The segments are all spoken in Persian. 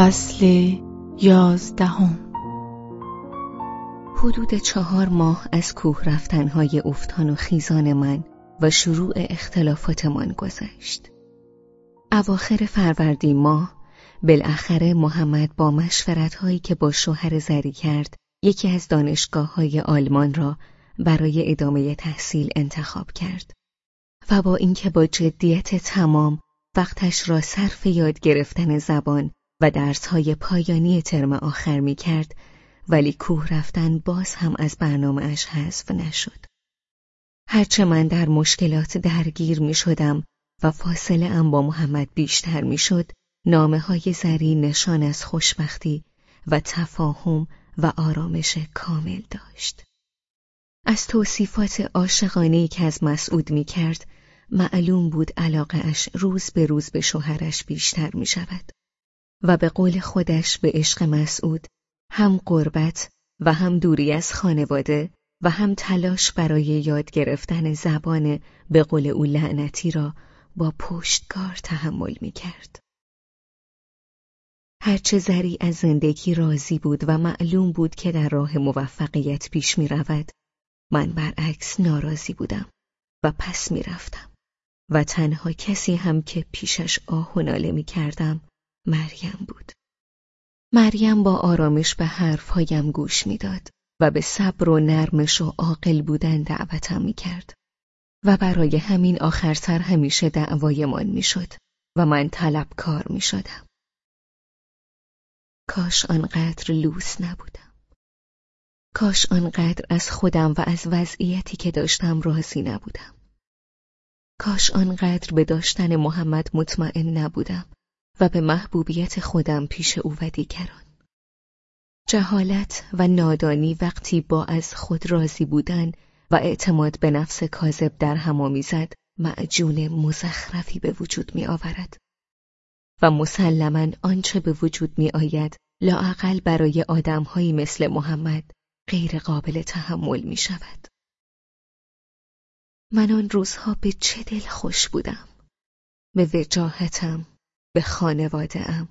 فصل یازدهم حدود چهار ماه از کوه رفتنهای افتان و خیزان من و شروع اختلافاتمان گذشت. اواخر فروردین ماه بالاخره محمد با مشورت هایی که با شوهر زری کرد یکی از دانشگاه های آلمان را برای ادامه تحصیل انتخاب کرد و با اینکه با جدیت تمام وقتش را صرف یاد گرفتن زبان و درسهای پایانی ترم آخر می کرد ولی کوه رفتن باز هم از برنامه اش حذف نشد. هرچه من در مشکلات درگیر می شدم و فاصله ام با محمد بیشتر می شد نامه های زری نشان از خوشبختی و تفاهم و آرامش کامل داشت. از توصیفات عاشقانه‌ای که از مسعود می کرد معلوم بود علاقه اش روز به روز به شوهرش بیشتر می شود. و به قول خودش به عشق مسعود هم قربت و هم دوری از خانواده و هم تلاش برای یاد گرفتن زبان به قول او لعنتی را با پشتگار تحمل می کرد. هرچه زری از زندگی راضی بود و معلوم بود که در راه موفقیت پیش می رود من برعکس ناراضی بودم و پس می رفتم و تنها کسی هم که پیشش آه و ناله می کردم مریم بود. مریم با آرامش به حرفهایم گوش می‌داد و به صبر و نرمش و عاقل بودن دعوتم می‌کرد و برای همین آخرتر همیشه دعوایمان می‌شد و من طلبکار می‌شدم. کاش آنقدر لوس نبودم. کاش آنقدر از خودم و از وضعیتی که داشتم راضی نبودم. کاش آنقدر به داشتن محمد مطمئن نبودم و به محبوبیت خودم پیش او و دیگران. جهالت و نادانی وقتی با از خود راضی بودن و اعتماد به نفس کاذب در هم آمیزد معجون مزخرفی به وجود می آورد. و مسلما آنچه به وجود می آید لاعقل برای آدمهایی مثل محمد غیر قابل تحمل می شود. من آن روزها به چه دل خوش بودم. به وجاهتم، به خانواده ام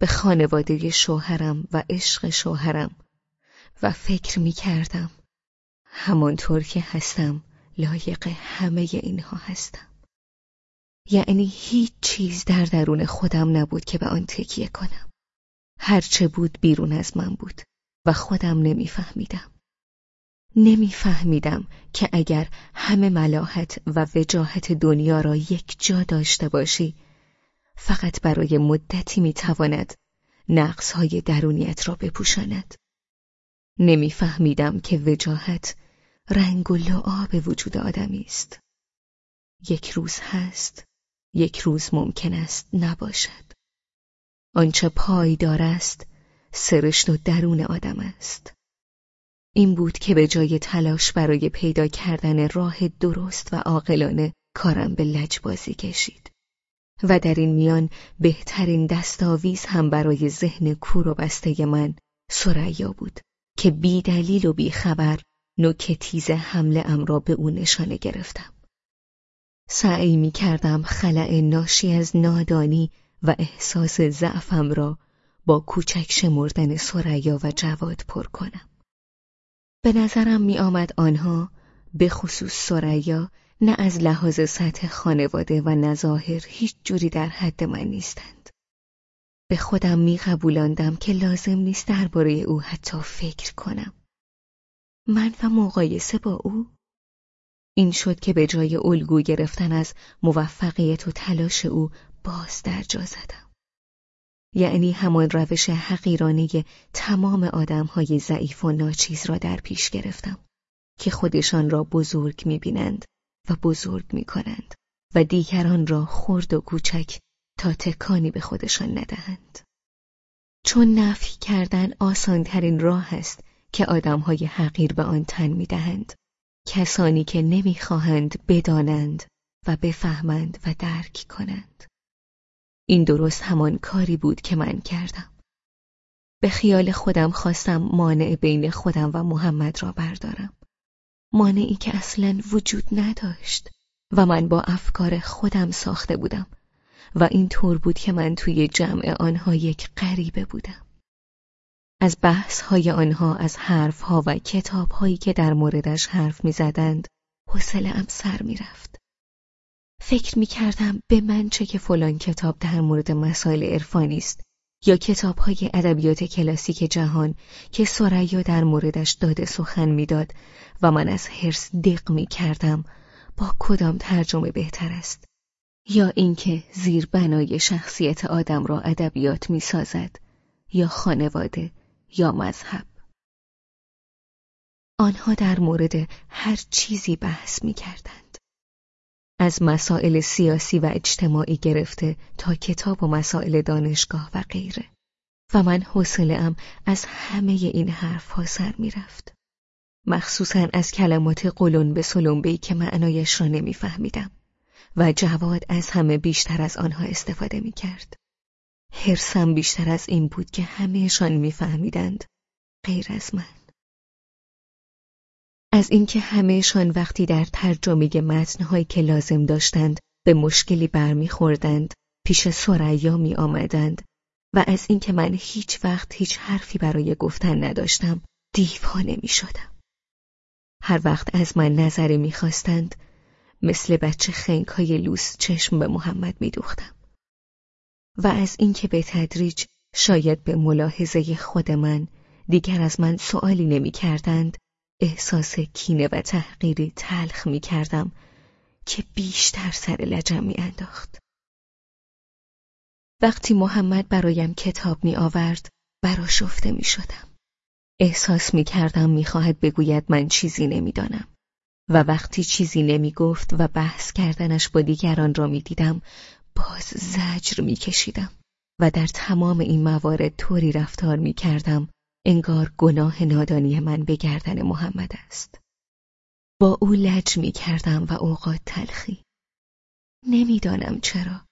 به خانواده شوهرم و عشق شوهرم و فکر می کردم. همانطور که هستم لایق همه اینها هستم. یعنی هیچ چیز در درون خودم نبود که به آن تکیه کنم. هرچه بود بیرون از من بود و خودم نمیفهمیدم. نمیفهمیدم که اگر همه ملاحت و وجاهت دنیا را یک جا داشته باشی فقط برای مدتی می‌تواند نقصهای درونیت را بپوشاند. نمیفهمیدم که وجاهت رنگ و لعاب وجود آدمی است. یک روز هست، یک روز ممکن است نباشد. آنچه پایدار است، سرشت و درون آدم است. این بود که به جای تلاش برای پیدا کردن راه درست و عاقلانه کارم به لجبازی کشید. و در این میان بهترین دستاویز هم برای ذهن کور و بسته من سریا بود که بی دلیل و بی خبر نوک تیز حمله ام را به او نشانه گرفتم. سعی می کردم خلع ناشی از نادانی و احساس ضعفم را با کوچک شمردن سریا و جواد پر کنم. به نظرم می آمد آنها به خصوص سریا نه از لحاظ سطح خانواده و نظاهر هیچ جوری در حد من نیستند. به خودم می قبولاندم که لازم نیست درباره او حتی فکر کنم. من و مقایسه با او؟ این شد که به جای الگو گرفتن از موفقیت و تلاش او باز در جا زدم. یعنی همان روش حقیرانه تمام آدمهای ضعیف و ناچیز را در پیش گرفتم که خودشان را بزرگ می‌بینند و بزرگ می کنند و دیگران را خرد و کوچک تا تکانی به خودشان ندهند. چون نفی کردن آسانترین راه است که آدمهای حقیر به آن تن می‌دهند. کسانی که نمی‌خواهند بدانند و بفهمند و درک کنند. این درست همان کاری بود که من کردم. به خیال خودم خواستم مانع بین خودم و محمد را بردارم. مانعی که اصلا وجود نداشت و من با افکار خودم ساخته بودم و این طور بود که من توی جمع آنها یک غریبه بودم. از بحث های آنها از حرف ها و کتاب هایی که در موردش حرف می زدند حسله ام سر می رفت. فکر می کردم به من چه که فلان کتاب در مورد مسائل عرفانی است یا کتاب های ادبیات کلاسیک جهان که سریا در موردش داده سخن می‌داد و من از حرس دق می کردم با کدام ترجمه بهتر است یا اینکه زیر بنای شخصیت آدم را ادبیات می سازد یا خانواده یا مذهب آنها در مورد هر چیزی بحث می کردند. از مسائل سیاسی و اجتماعی گرفته تا کتاب و مسائل دانشگاه و غیره و من حوصله از همه این حرف ها سر می رفت. مخصوصا از کلمات قلون به سلومبی که معنایش را نمیفهمیدم و جواد از همه بیشتر از آنها استفاده می کرد. بیشتر از این بود که همهشان میفهمیدند غیر از من از اینکه همهشان وقتی در ترجمه متنهایی که لازم داشتند به مشکلی برمیخوردند پیش سریا می آمدند و از اینکه من هیچ وقت هیچ حرفی برای گفتن نداشتم دیوانه می شدم. هر وقت از من نظری می‌خواستند مثل بچه خنگ های لوس چشم به محمد میدوختم. و از اینکه به تدریج شاید به ملاحظه خود من دیگر از من سوالی نمی کردند احساس کینه و تحقیری تلخ می کردم که بیشتر سر لجم می انداخت. وقتی محمد برایم کتاب می آورد براشفته می شدم. احساس می کردم می خواهد بگوید من چیزی نمی‌دانم و وقتی چیزی نمی گفت و بحث کردنش با دیگران را می دیدم باز زجر می کشیدم و در تمام این موارد طوری رفتار می کردم انگار گناه نادانی من به گردن محمد است. با او لج می کردم و اوقات تلخی. نمی‌دانم چرا.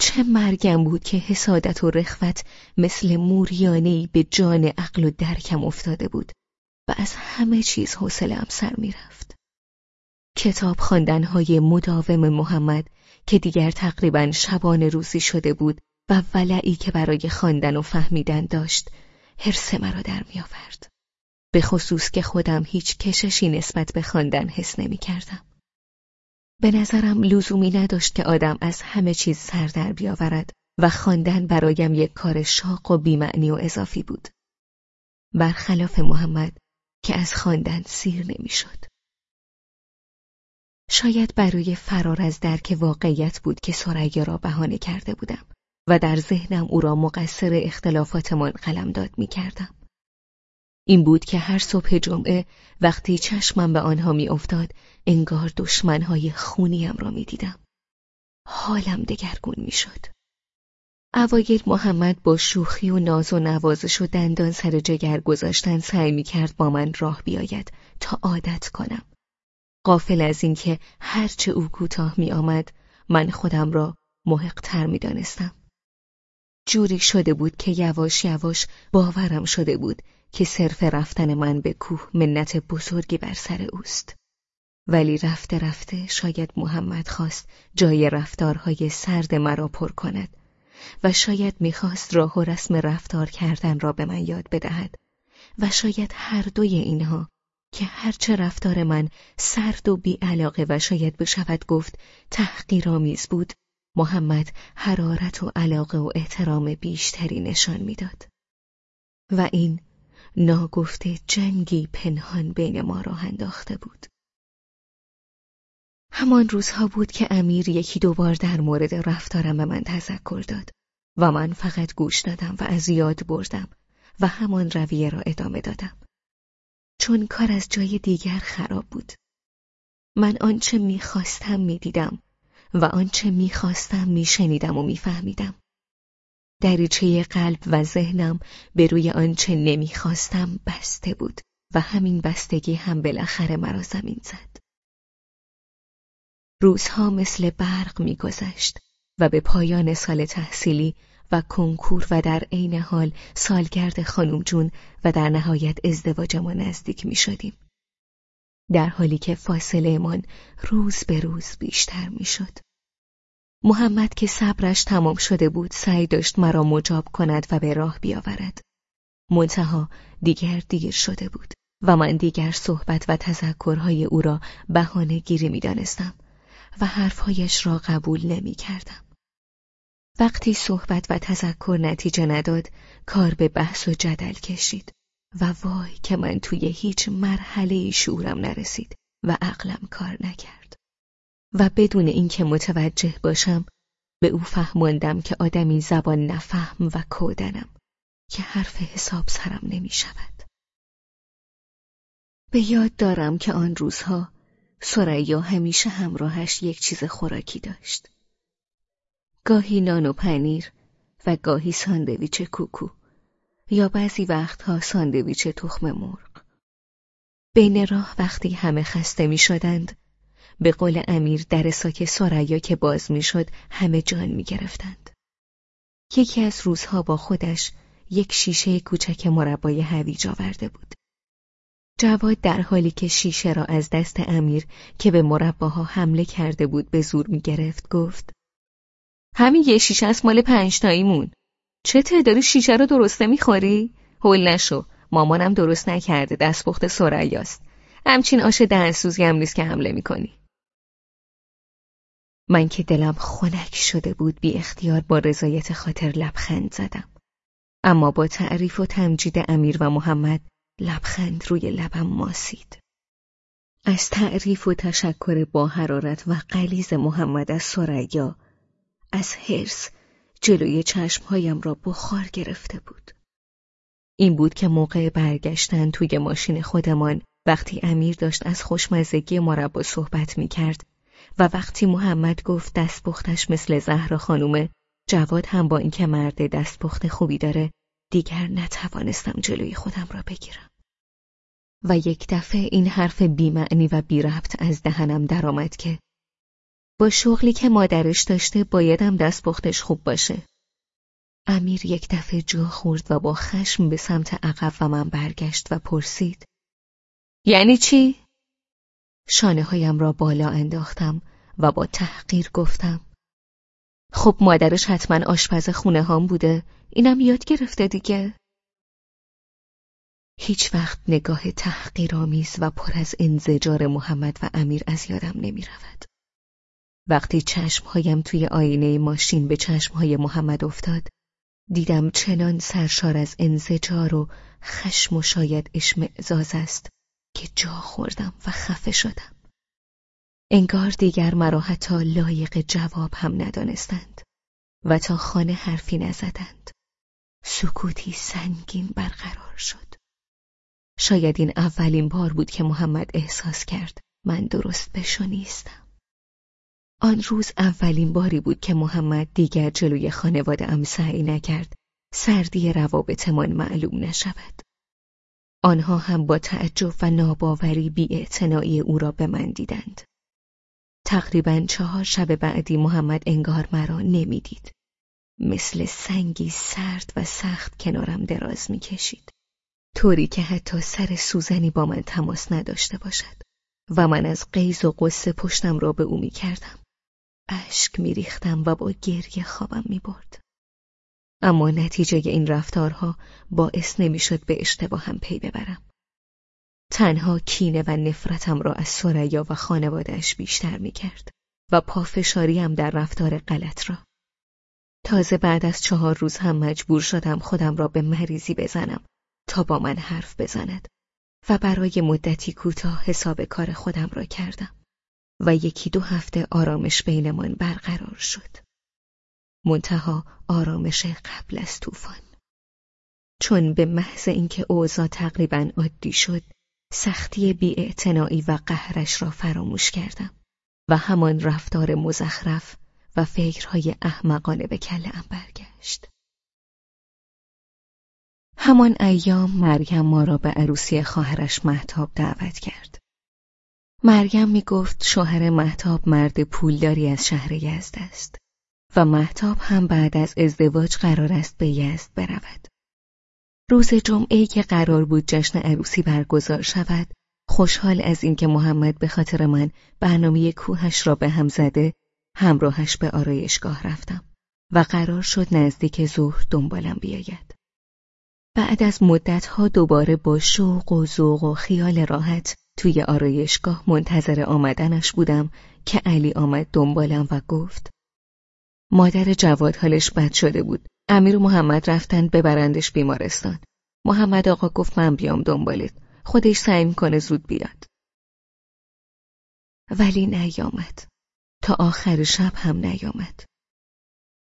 چه مرگم بود که حسادت و رخوت مثل موریانهی به جان عقل و درکم افتاده بود و از همه چیز حوصله‌ام سر می‌رفت. کتاب خواندنهای مداوم محمد که دیگر تقریبا شبان روزی شده بود و ولعی که برای خواندن و فهمیدن داشت حرس مرا در می آورد. به خصوص که خودم هیچ کششی نسبت به خواندن حس نمی کردم. به نظرم لزومی نداشت که آدم از همه چیز سر در بیاورد و خواندن برایم یک کار شاق و بیمعنی و اضافی بود. برخلاف محمد که از خواندن سیر نمی‌شد. شاید برای فرار از درک واقعیت بود که سریا را بهانه کرده بودم و در ذهنم او را مقصر اختلافاتمان قلمداد می کردم. این بود که هر صبح جمعه وقتی چشمم به آنها می افتاد انگار دشمنهای خونیم را می دیدم. حالم دگرگون می شد. اوایل محمد با شوخی و ناز و نوازش و دندان سر جگر گذاشتن سعی می کرد با من راه بیاید تا عادت کنم. قافل از اینکه هرچه او کوتاه می آمد من خودم را محقتر می دانستم. جوری شده بود که یواش یواش باورم شده بود که صرف رفتن من به کوه منت بزرگی بر سر اوست. ولی رفته رفته شاید محمد خواست جای رفتارهای سرد مرا پر کند و شاید می‌خواست راه و رسم رفتار کردن را به من یاد بدهد و شاید هر دوی اینها که هرچه رفتار من سرد و بیعلاقه و شاید بشود گفت تحقیرآمیز بود محمد حرارت و علاقه و احترام بیشتری نشان می‌داد. و این ناگفته جنگی پنهان بین ما راه انداخته بود. همان روزها بود که امیر یکی دوبار در مورد رفتارم به من تذکر داد و من فقط گوش دادم و از یاد بردم و همان رویه را ادامه دادم. چون کار از جای دیگر خراب بود. من آنچه می‌خواستم می‌دیدم و آنچه می‌خواستم میشنیدم و میفهمیدم. دریچه قلب و ذهنم به روی آنچه نمی‌خواستم بسته بود و همین بستگی هم بالاخره مرا زمین زد. روزها مثل برق میگذشت و به پایان سال تحصیلی و کنکور و در عین حال سالگرد خانم جون و در نهایت ازدواج ما نزدیک می شدیم. در حالی که فاصله من روز به روز بیشتر می شد. محمد که صبرش تمام شده بود سعی داشت مرا مجاب کند و به راه بیاورد. منتها دیگر دیر شده بود و من دیگر صحبت و تذکرهای او را بهانه گیری می دانستم و حرفهایش را قبول نمی کردم. وقتی صحبت و تذکر نتیجه نداد کار به بحث و جدل کشید و وای که من توی هیچ مرحله شعورم نرسید و عقلم کار نکرد و بدون اینکه متوجه باشم به او فهماندم که آدمی زبان نفهم و کودنم که حرف حساب سرم نمی شود. به یاد دارم که آن روزها سریا همیشه همراهش یک چیز خوراکی داشت. گاهی نان و پنیر و گاهی ساندویچ کوکو یا بعضی وقتها ساندویچ تخم مرغ. بین راه وقتی همه خسته می شدند به قول امیر در ساک سریا که باز می شد همه جان می گرفتند. یکی از روزها با خودش یک شیشه کوچک مربای هویج آورده بود. جواد در حالی که شیشه را از دست امیر که به مرباها حمله کرده بود به زور می گرفت گفت همین یه شیشه از مال پنجتاییمون چه تعدادی شیشه رو درسته می‌خوری؟ هول نشو. مامانم درست نکرده. دستپخت سریاست همچین آش دهنسوزی هم نیست که حمله می‌کنی. من که دلم خنک شده بود بی اختیار با رضایت خاطر لبخند زدم. اما با تعریف و تمجید امیر و محمد لبخند روی لبم ماسید. از تعریف و تشکر با حرارت و قلیز محمد از سریا از حرس جلوی چشمهایم را بخار گرفته بود. این بود که موقع برگشتن توی ماشین خودمان وقتی امیر داشت از خوشمزگی مربا صحبت می کرد و وقتی محمد گفت دستپختش مثل زهرا خانومه جواد هم با اینکه مرد دستپخت خوبی داره دیگر نتوانستم جلوی خودم را بگیرم. و یک دفعه این حرف بیمعنی و بی ربط از دهنم درآمد که با شغلی که مادرش داشته بایدم دستپختش خوب باشه. امیر یک دفعه جا خورد و با خشم به سمت عقب و من برگشت و پرسید. یعنی چی؟ شانه هایم را بالا انداختم و با تحقیر گفتم. خب مادرش حتما آشپز خونه هام بوده. اینم یاد گرفته دیگه. هیچ وقت نگاه تحقیرآمیز و پر از انزجار محمد و امیر از یادم نمی رود. وقتی چشمهایم توی آینه ماشین به چشمهای محمد افتاد دیدم چنان سرشار از انزجار و خشم و شاید اشمعزاز است که جا خوردم و خفه شدم. انگار دیگر مرا حتی لایق جواب هم ندانستند و تا خانه حرفی نزدند. سکوتی سنگین برقرار شد. شاید این اولین بار بود که محمد احساس کرد من درست بشو نیستم. آن روز اولین باری بود که محمد دیگر جلوی خانواده ام سعی نکرد سردی روابطمان معلوم نشود. آنها هم با تعجب و ناباوری بی او را به من دیدند. تقریبا چهار شب بعدی محمد انگار مرا نمی‌دید. مثل سنگی سرد و سخت کنارم دراز می‌کشید. طوری که حتی سر سوزنی با من تماس نداشته باشد و من از قیز و قصه پشتم را به او می‌کردم. اشک میریختم و با گریه خوابم می‌برد. اما نتیجه این رفتارها باعث نمی‌شد به اشتباهم پی ببرم. تنها کینه و نفرتم را از سریا و خانوادهش بیشتر می‌کرد و پافشاریم در رفتار غلط را. تازه بعد از چهار روز هم مجبور شدم خودم را به مریضی بزنم تا با من حرف بزند و برای مدتی کوتاه حساب کار خودم را کردم. و یکی دو هفته آرامش بینمان برقرار شد. منتها آرامش قبل از طوفان. چون به محض اینکه اوضاع تقریبا عادی شد، سختی بیاعتنایی و قهرش را فراموش کردم و همان رفتار مزخرف و فکرهای احمقانه به کلم برگشت. همان ایام مریم ما را به عروسی خواهرش محتاب دعوت کرد. مریم می گفت شوهر محتاب مرد پولداری از شهر یزد است و محتاب هم بعد از ازدواج قرار است به یزد برود. روز جمعه که قرار بود جشن عروسی برگزار شود، خوشحال از اینکه محمد به خاطر من برنامه کوهش را به هم زده، همراهش به آرایشگاه رفتم و قرار شد نزدیک ظهر دنبالم بیاید. بعد از مدتها دوباره با شوق و ذوق و خیال راحت توی آرایشگاه منتظر آمدنش بودم که علی آمد دنبالم و گفت مادر جواد حالش بد شده بود. امیر و محمد رفتن ببرندش بیمارستان. محمد آقا گفت من بیام دنبالت. خودش سعی می‌کنه زود بیاد. ولی نیامد. تا آخر شب هم نیامد.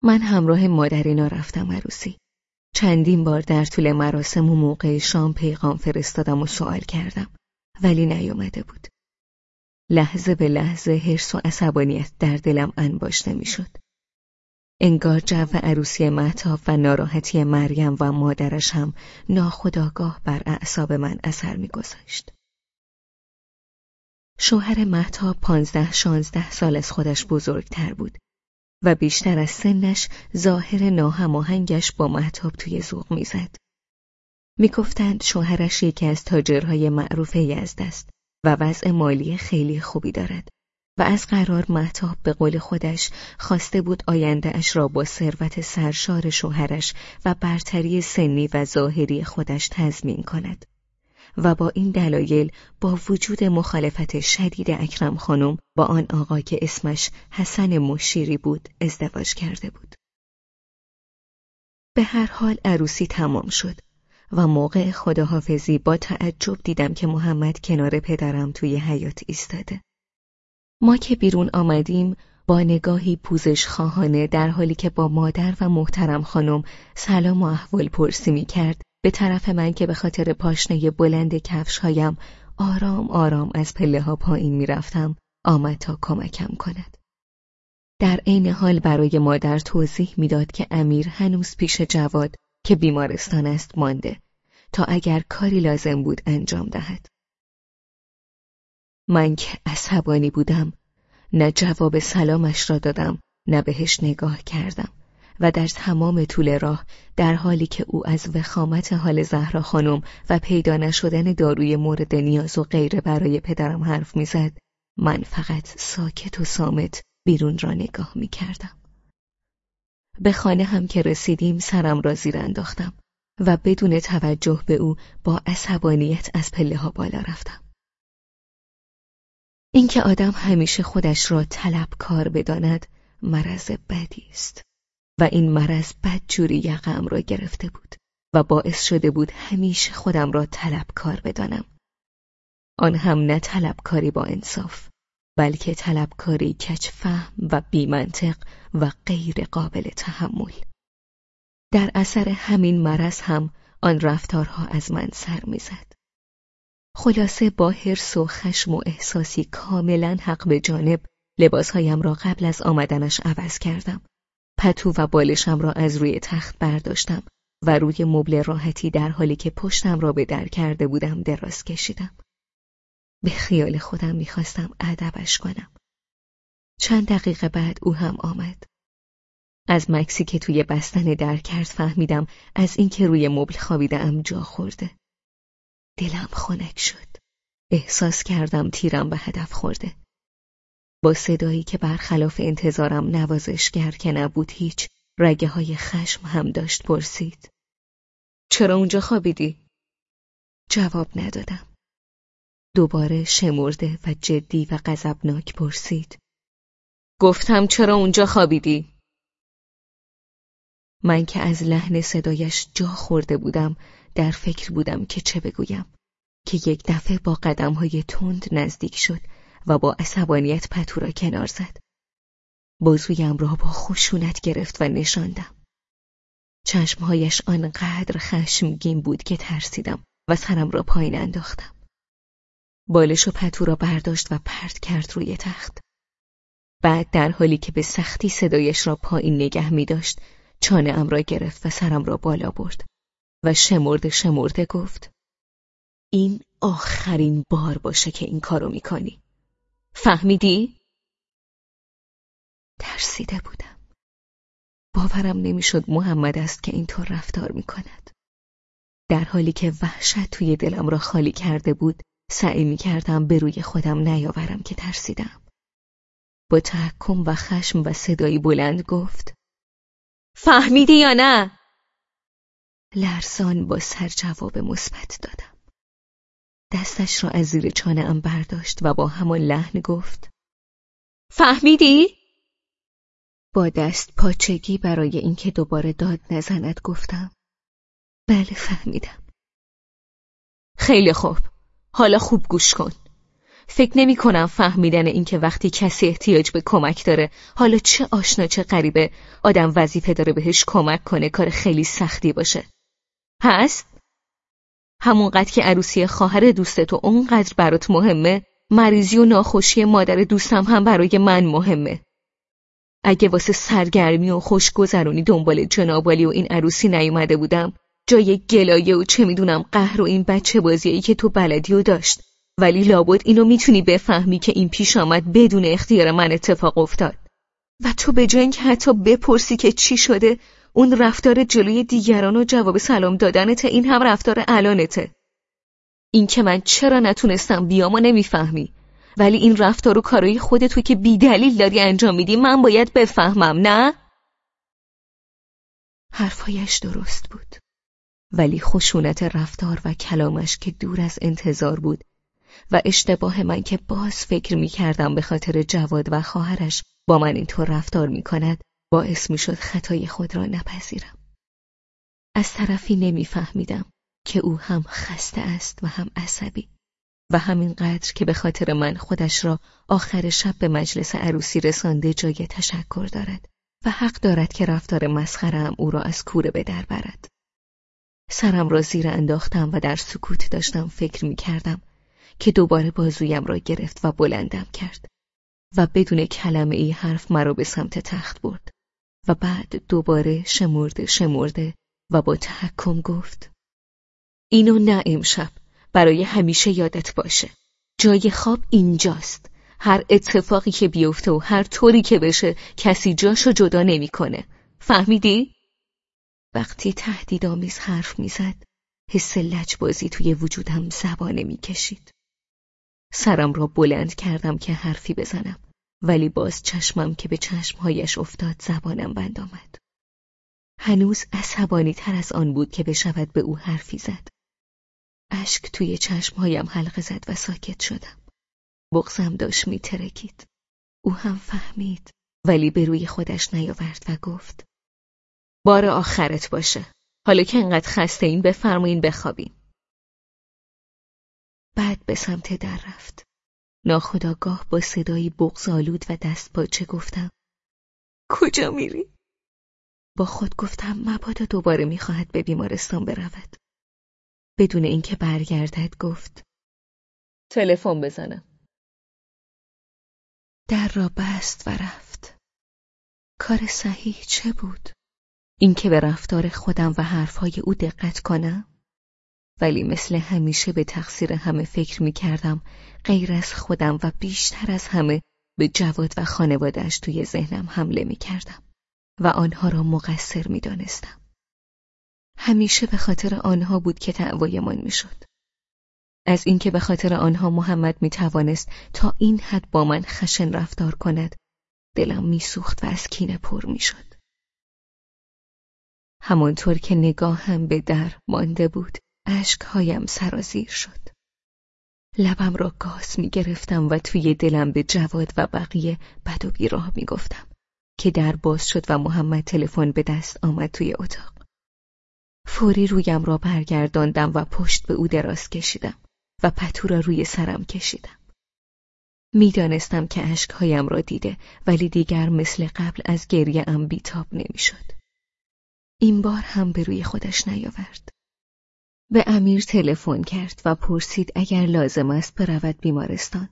من همراه مادرینا رفتم عروسی. چندین بار در طول مراسم و موقع شام پیغام فرستادم و سوال کردم. ولی نیامده بود. لحظه به لحظه حرس و عصبانیت در دلم انباشته می‌شد. انگار جو عروسی محتاب و ناراحتی مریم و مادرش هم ناخداگاه بر اعصاب من اثر میگذاشت. شوهر محتاب پانزده شانزده سال از خودش بزرگتر بود و بیشتر از سنش ظاهر ناهماهنگش با محتاب توی ذوق می‌زد. می‌گفتند شوهرش یکی از تاجرهای معروف یزد است و وضع مالی خیلی خوبی دارد و از قرار محتاب به قول خودش خواسته بود آینده اش را با ثروت سرشار شوهرش و برتری سنی و ظاهری خودش تضمین کند و با این دلایل با وجود مخالفت شدید اکرم خانم با آن آقا که اسمش حسن مشیری بود ازدواج کرده بود. به هر حال عروسی تمام شد. و موقع خداحافظی با تعجب دیدم که محمد کنار پدرم توی حیات ایستاده ما که بیرون آمدیم با نگاهی پوزش خواهانه در حالی که با مادر و محترم خانم سلام و احوال پرسی می کرد به طرف من که به خاطر پاشنه بلند کفشهایم آرام آرام از پله ها پایین می رفتم آمد تا کمکم کند. در عین حال برای مادر توضیح می‌داد که امیر هنوز پیش جواد که بیمارستان است مانده تا اگر کاری لازم بود انجام دهد. من که عصبانی بودم نه جواب سلامش را دادم نه بهش نگاه کردم و در تمام طول راه در حالی که او از وخامت حال زهرا خانم و پیدا نشدن داروی مورد نیاز و غیره برای پدرم حرف می‌زد من فقط ساکت و سامت بیرون را نگاه می کردم. به خانه هم که رسیدیم سرم را زیر انداختم و بدون توجه به او با عصبانیت از پله ها بالا رفتم. اینکه آدم همیشه خودش را طلبکار بداند مرض بدی است و این مرض بدجوری یقم را گرفته بود و باعث شده بود همیشه خودم را طلبکار بدانم آن هم نه طلبکاری با انصاف بلکه طلبکاری کچفهم و بیمنطق و غیر قابل تحمل در اثر همین مرض هم آن رفتارها از من سر می‌زد خلاصه با حرس و خشم و احساسی کاملا حق به جانب لباسهایم را قبل از آمدنش عوض کردم. پتو و بالشم را از روی تخت برداشتم و روی مبل راحتی در حالی که پشتم را به در کرده بودم دراز کشیدم. به خیال خودم می‌خواستم ادبش کنم. چند دقیقه بعد او هم آمد. از مکسی که توی بستن در کرد فهمیدم از اینکه روی مبل خوابیدم جا خورده. دلم خنک شد. احساس کردم تیرم به هدف خورده. با صدایی که برخلاف انتظارم نوازشگر که نبود هیچ رگه های خشم هم داشت پرسید. چرا اونجا خوابیدی؟ جواب ندادم. دوباره شمرده و جدی و غضبناک پرسید. گفتم چرا اونجا خوابیدی؟ من که از لحن صدایش جا خورده بودم در فکر بودم که چه بگویم که یک دفعه با قدم های تند نزدیک شد و با عصبانیت پتو را کنار زد بازویم را با خشونت گرفت و نشاندم چشمهایش آنقدر خشمگین بود که ترسیدم و سرم را پایین انداختم بالش و پتو را برداشت و پرت کرد روی تخت. بعد در حالی که به سختی صدایش را پایین نگه می داشت چانه را گرفت و سرم را بالا برد و شمرده شمرده گفت این آخرین بار باشه که این کارو می‌کنی فهمیدی؟ ترسیده بودم. باورم نمی‌شد محمد است که اینطور رفتار می‌کند در حالی که وحشت توی دلم را خالی کرده بود سعی می‌کردم به روی خودم نیاورم که ترسیدم با تحکم و خشم و صدایی بلند گفت فهمیدی یا نه؟ لرزان با سر جواب مثبت دادم دستش را از زیر چانه ام برداشت و با همان لحن گفت فهمیدی؟ با دست پاچگی برای اینکه دوباره داد نزند گفتم بله فهمیدم خیلی خوب حالا خوب گوش کن فکر نمی کنم فهمیدن اینکه وقتی کسی احتیاج به کمک داره حالا چه آشنا چه غریبه آدم وظیفه داره بهش کمک کنه کار خیلی سختی باشه هست؟ همونقدر که عروسی خواهر دوستت و اونقدر برات مهمه مریضی و ناخوشی مادر دوستم هم برای من مهمه اگه واسه سرگرمی و خوشگذرونی دنبال جنابالی و این عروسی نیومده بودم جای گلایه و چه می‌دونم قهر و این بچه بازیایی که تو بلدی و داشت. ولی لابد اینو می‌تونی بفهمی که این پیش آمد بدون اختیار من اتفاق افتاد. و تو به جنگ حتی بپرسی که چی شده اون رفتار جلوی دیگران و جواب سلام دادنته این هم رفتار الانته. این که من چرا نتونستم بیام و نمی‌فهمی. ولی این رفتار و کارای خودتو که بیدلیل داری انجام میدی من باید بفهمم نه؟ حرفایش درست بود. ولی خشونت رفتار و کلامش که دور از انتظار بود و اشتباه من که باز فکر می کردم به خاطر جواد و خواهرش با من اینطور رفتار می کند باعث می شد خطای خود را نپذیرم. از طرفی نمیفهمیدم که او هم خسته است و هم عصبی و همینقدر که به خاطر من خودش را آخر شب به مجلس عروسی رسانده جای تشکر دارد و حق دارد که رفتار مسخرم او را از کوره به در برد. سرم را زیر انداختم و در سکوت داشتم فکر می کردم که دوباره بازویم را گرفت و بلندم کرد و بدون کلمه ای حرف مرا به سمت تخت برد و بعد دوباره شمرده شمرده و با تحکم گفت اینو نه امشب برای همیشه یادت باشه. جای خواب اینجاست. هر اتفاقی که بیفته و هر طوری که بشه کسی جاشو جدا نمی‌کنه. فهمیدی؟ وقتی تهدیدآمیز حرف می‌زد حس لجبازی توی وجودم زبانه می‌کشید. سرم را بلند کردم که حرفی بزنم ولی باز چشمم که به چشمهایش افتاد زبانم بند آمد. هنوز عصبانی تر از آن بود که بشود به او حرفی زد. اشک توی چشمهایم حلقه زد و ساکت شدم. بغزم داشت میترکید. او هم فهمید ولی به روی خودش نیاورد و گفت بار آخرت باشه. حالا که انقدر خسته این بفرمایین بخوابین بعد به سمت در رفت. ناخداگاه با صدایی بغزالود و دست پاچه گفتم کجا میری؟ با خود گفتم مبادا دوباره می‌خواهد به بیمارستان برود. بدون اینکه برگردد گفت تلفن بزنم. در را بست و رفت. کار صحیح چه بود؟ اینکه به رفتار خودم و حرفهای او دقت کنم؟ ولی مثل همیشه به تقصیر همه فکر می کردم غیر از خودم و بیشتر از همه به جواد و خانوادهش توی ذهنم حمله می کردم و آنها را مقصر می دانستم. همیشه به خاطر آنها بود که دعوایمان می شد. از اینکه به خاطر آنها محمد می توانست تا این حد با من خشن رفتار کند دلم میسوخت و از کینه پر می شد. همانطور که نگاهم به در مانده بود اشکهایم سرازیر شد. لبم را گاز می گرفتم و توی دلم به جواد و بقیه بد و بیراه می گفتم که در باز شد و محمد تلفن به دست آمد توی اتاق. فوری رویم را برگرداندم و پشت به او دراز کشیدم و پتو را روی سرم کشیدم. می‌دانستم که اشکهایم را دیده ولی دیگر مثل قبل از گریه ام بیتاب نمی‌شد. این بار هم به روی خودش نیاورد. به امیر تلفن کرد و پرسید اگر لازم است برود بیمارستان.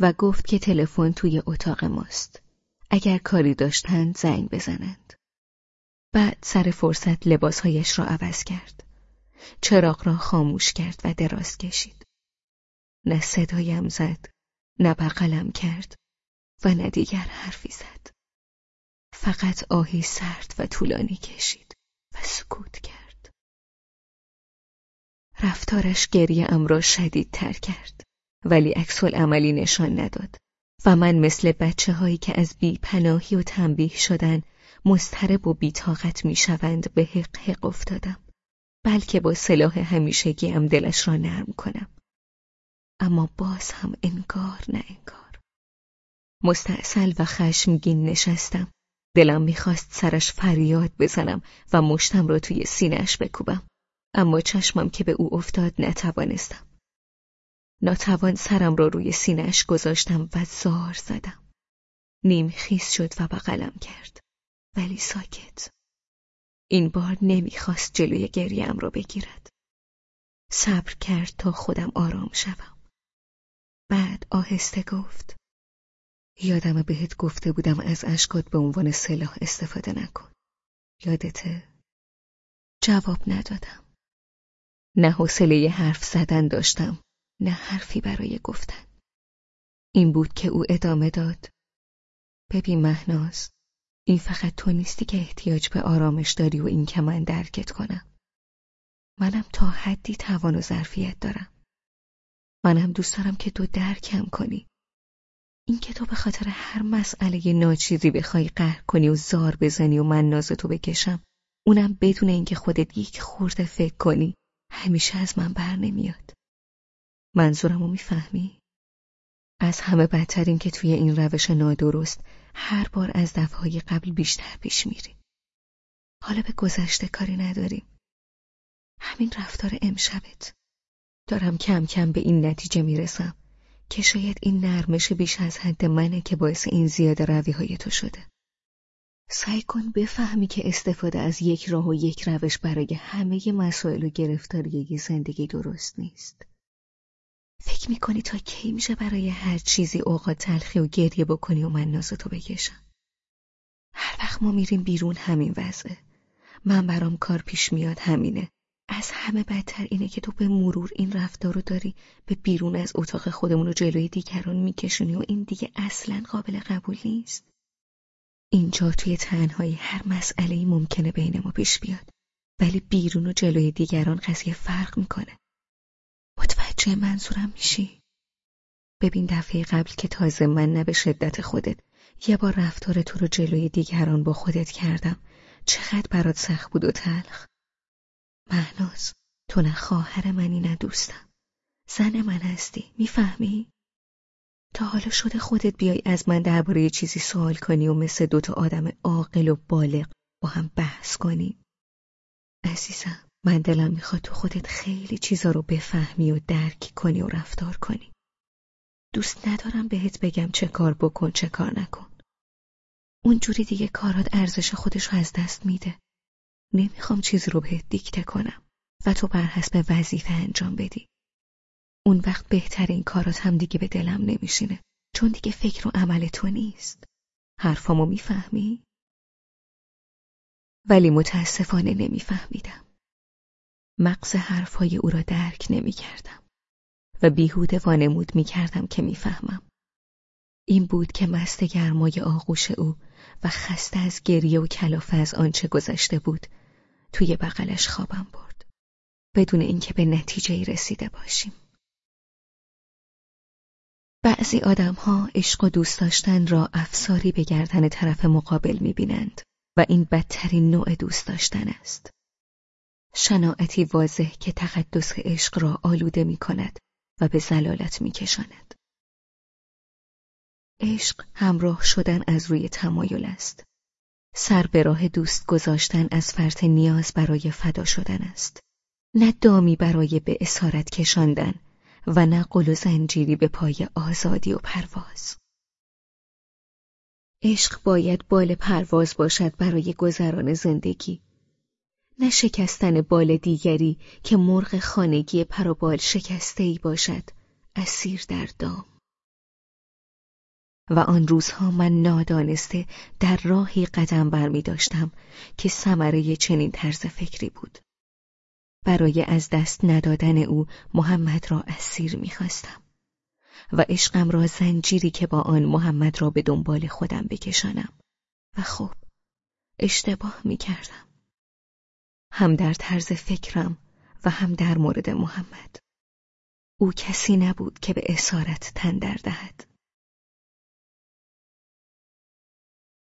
و گفت که تلفن توی اتاق ماست. اگر کاری داشتند زنگ بزنند. بعد سر فرصت لباسهایش را عوض کرد. چراغ را خاموش کرد و دراز کشید. نه صدایم زد، نه بغلم کرد و نه دیگر حرفی زد. فقط آهی سرد و طولانی کشید و سکوت کرد. رفتارش گریه ام را شدید تر کرد ولی عکس عملی نشان نداد و من مثل بچه هایی که از بی پناهی و تنبیه شدن مسترب و بیتاقت می‌شوند به حق حق افتادم بلکه با سلاح همیشگیم دلش را نرم کنم. اما باز هم انگار نه انگار. مستعصل و خشمگین نشستم. دلم می‌خواست سرش فریاد بزنم و مشتم را توی سینهش بکوبم. اما چشمم که به او افتاد نتوانستم. ناتوان سرم را روی سینهش گذاشتم و زار زدم. نیم خیس شد و بغلم کرد. ولی ساکت. این بار نمی‌خواست جلوی گریم را بگیرد. صبر کرد تا خودم آرام شوم. بعد آهسته گفت یادم بهت گفته بودم از اشکات به عنوان سلاح استفاده نکن یادته؟ جواب ندادم نه حوصله حرف زدن داشتم نه حرفی برای گفتن این بود که او ادامه داد ببین مهناز این فقط تو نیستی که احتیاج به آرامش داری و این که من درکت کنم. منم تا حدی توان و ظرفیت دارم. منم دوست دارم که تو درکم کنی. این که تو به خاطر هر مسئله ناچیزی بخوای قهر کنی و زار بزنی و من ناز تو بکشم اونم بدون اینکه خودت یک خورده فکر کنی همیشه از من بر نمیاد. منظورمو می‌فهمی؟ از همه بدتر این که توی این روش نادرست هر بار از دفعه قبل بیشتر پیش میریم. حالا به گذشته کاری نداریم. همین رفتار امشبت. دارم کم کم به این نتیجه می‌رسم که شاید این نرمش بیش از حد منه که باعث این زیاده روی های تو شده. سعی کن بفهمی که استفاده از یک راه و یک روش برای همه مسائل و گرفتاری زندگی درست نیست. فکر می‌کنی تا کی میشه برای هر چیزی اوقات تلخی و گریه بکنی و من نازتو بکشم هر وقت ما میریم بیرون همین وضعه من برام کار پیش میاد همینه از همه بدتر اینه که تو به مرور این رفتار رو داری به بیرون از اتاق خودمون رو جلوی دیگران میکشونی و این دیگه اصلا قابل قبول نیست. اینجا توی تنهایی هر مسئله ممکنه بین ما پیش بیاد ولی بیرون و جلوی دیگران قضیه فرق می‌کنه. متوجه منظورم میشی؟ ببین دفعه قبل که تازه من نه به شدت خودت یه بار رفتار تو رو جلوی دیگران با خودت کردم. چقدر برات سخت بود و تلخ. مهناز تو نه خواهر منی نه دوستم زن من هستی می‌فهمی؟ تا حالا شده خودت بیای از من درباره چیزی سوال کنی و مثل دوتا آدم عاقل و بالغ با هم بحث کنی عزیزم من دلم می‌خواد تو خودت خیلی چیزا رو بفهمی و درک کنی و رفتار کنی. دوست ندارم بهت بگم چه کار بکن چه کار نکن. اونجوری دیگه کارات ارزش خودش رو از دست میده. نمی‌خوام چیزی رو بهت دیکته کنم و تو بر حسب وظیفه انجام بدی. اون وقت بهترین کارات هم دیگه به دلم نمیشینه چون دیگه فکر و عمل تو نیست. حرفامو می‌فهمی؟ ولی متاسفانه نمیفهمیدم. مغز حرفهای او را درک نمی کردم و بیهوده وانمود می کردم که می‌فهمم. این بود که مست گرمای آغوش او و خسته از گریه و کلافه از آنچه گذشته بود توی بغلش خوابم برد بدون اینکه به نتیجه رسیده باشیم. بعضی آدمها عشق و دوست داشتن را افساری به گردن طرف مقابل می‌بینند و این بدترین نوع دوست داشتن است. شناعتی واضح که تقدس عشق را آلوده می کند و به زلالت می کشاند. عشق همراه شدن از روی تمایل است. سر به راه دوست گذاشتن از فرط نیاز برای فدا شدن است. نه دامی برای به اسارت کشاندن و نه قل و زنجیری به پای آزادی و پرواز. عشق باید بال پرواز باشد برای گذران زندگی نه شکستن بال دیگری که مرغ خانگی پرابال شکسته ای باشد اسیر در دام و آن روزها من نادانسته در راهی قدم برمی داشتم که ثمره چنین طرز فکری بود. برای از دست ندادن او محمد را اسیر می‌خواستم و عشقم را زنجیری که با آن محمد را به دنبال خودم بکشانم. و خب اشتباه می‌کردم هم در طرز فکرم و هم در مورد محمد. او کسی نبود که به اسارت تن در دهد.